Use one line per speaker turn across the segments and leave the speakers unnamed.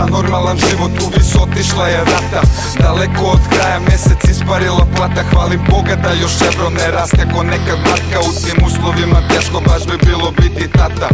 за нормален живот у висот е рата. Далеко од краја месец испарила плата Хвали Бога да још евро не расте ко нека гладка У тим условима тешко баш би било бити тата.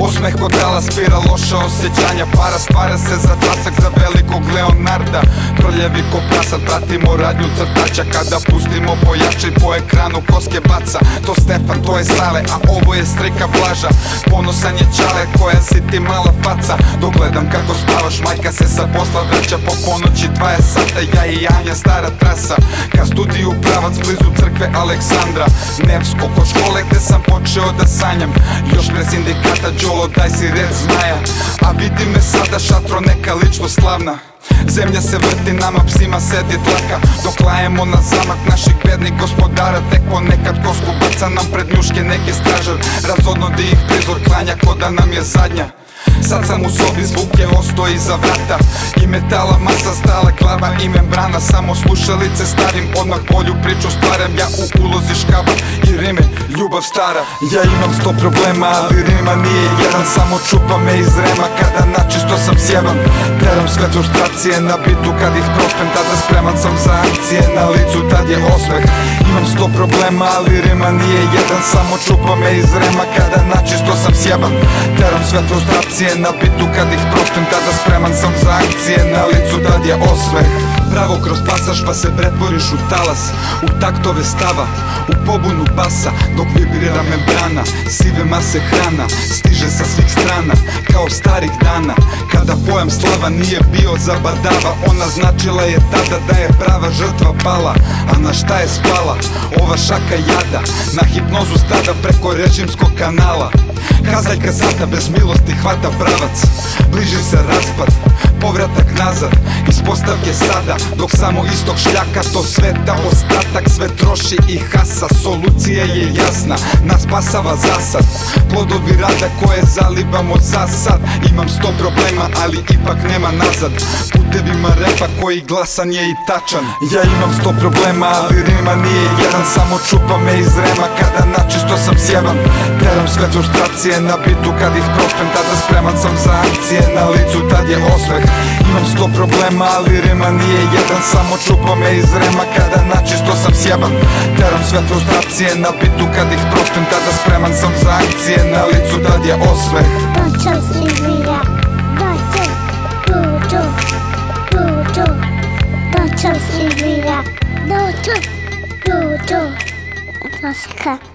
Osmeh kod dala spira loša osjećanja Para stvara se za časak za velikog Leonarda. Prljavi ko prasad, pratimo radnju crtača Kada pustimo pojače po ekranu koske baca. To Stefan, to je Sale, a ovo je strika Blaža. Ponosan je Čale koja si ti mala faca. Dogledam kako spavaš, majka se sa posla vraća. Po ponoći 20 sata, ja i Anja stara trasa. Ka studiju pravac blizu crkve Aleksandra. Nevsko ko škole gde sam počeo da sanjam. Još pre sindikata Đolo daj si red zmaja A vidi me sada šatro neka ličnost slavna. Zemlja se vrti, nama psima sedi dlaka. Dok lajemo na zamak naših bednih gospodara Tek ponekad kosku baca nam pred njuške neki stražar. Razodno di ih prizor klanja ko da nam je zadnja Sad sam u sobi, zvuk je osto iza vrata. I metala masa stala, glava i membrana. Samo slušalice stavim, odmah bolju priču stvaram. Ja u ulozi škaba i rime, ljubav stara. Ja imam sto problema, ali rima nije jedan. Samo čupa me iz rema kada načisto sam sjeban. Teram sve frustracije na bitu kad ih prospem Tada spreman sam za akcije, na licu tad je osmeh. Imam sto problema, ali rima nije jedan. Samo čupa me iz rema kada načisto sam sjeban. Teram sve frustracije na bitu kad ih prospem Tada spreman sam za akcije, na licu tad je osmeh Bravo kroz pasaž pa se pretvoriš u talas U taktove stava, u pobunu basa Dok vibrira membrana, sive mase hrana Stiže sa svih strana, kao starih dana Kada pojam slava nije bio za badava Ona značila je tada da je prava žrtva pala A na šta je spala? Ova šaka jada Na hipnozu stada preko režimskog kanala Kazaljka sata bez milosti hvata pravac Bliži se raspad, povratak nazad. Iz postavke sada, dok samo istog šljaka To sveta ostatak, sve troši i hasa. Solucija je jasna, nas spasava zasad. Plodovi rada koje zalibamo za sad. Imam sto problema, ali ipak nema nazad. Putevima repa koji glasan je i tačan. Ja imam sto problema, ali rima nije jedan. Samo čupa me iz rema kada načisto sam sjeban. Teram sve frustracije na bitu kad ih prospem Tada spreman sam za akcije, na licu tad je osmeh Imam sto problema, ali rima nije jedan Samo čupa me iz rema. Kada načisto sam sjeban Teram sve frustracije na bitu. Kad ih prospem Tada spreman sam za akcije, na licu tad je osmeh.
Dočo Silvija, dočo, dočo, dočo, dočo Silvija, dočo, dočo, Roska.